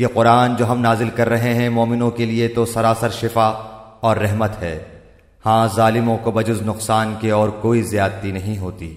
یہ قرآن جو ہم نازل کر رہے ہیں مومنوں کے لیے تو سراسر شفا اور رحمت ہے۔ ہاں ظالموں کو بجز نقصان کے اور کوئی زیادتی نہیں ہوتی۔